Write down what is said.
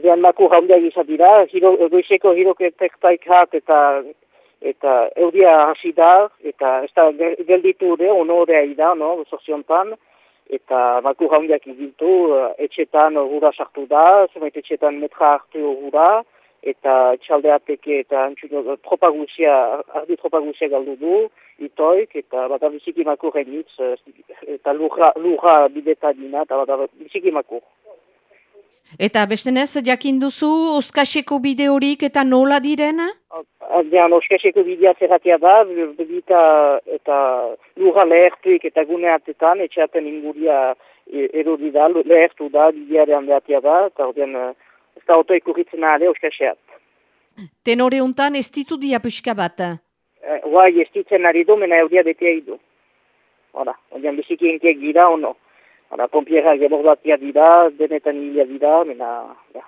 Ordean maku jaundiak izan dira, hiro, goizeko hiroketek taikat eta eta euria hasi da, eta ez da gelditu ere, onorea ida, no, sorziontan, eta maku jaundiak izintu, etxetan gura sartu da, zemait etxetan metra hartu gura, eta txaldeateke eta antxuno propaguzia, ardi propaguzia galdu du, itoik, eta bada biziki maku renitz, eta lurra, lurra bideta dina, eta bada biziki maku. Eta bestenez, jakin duzu, oskaseko bide horik eta nola direna? Dian, oskaseko bidea zerratia da, bidita eta lurra lehertuik eta guneatetan, etxeaten inguria e, erori da, lehertu da, bidearen behatia da, eta ordean, ez da oto ikurritzen ale oskaseat. Tenore untan ez ditu dia pixka bat? Guai, ez ditzen ari du, mena euria betea idu. Hora, ordean, biziki enkiek gira, ono. Hala, pompierak ebordatia dira, denetan hilia dira, mena, ja,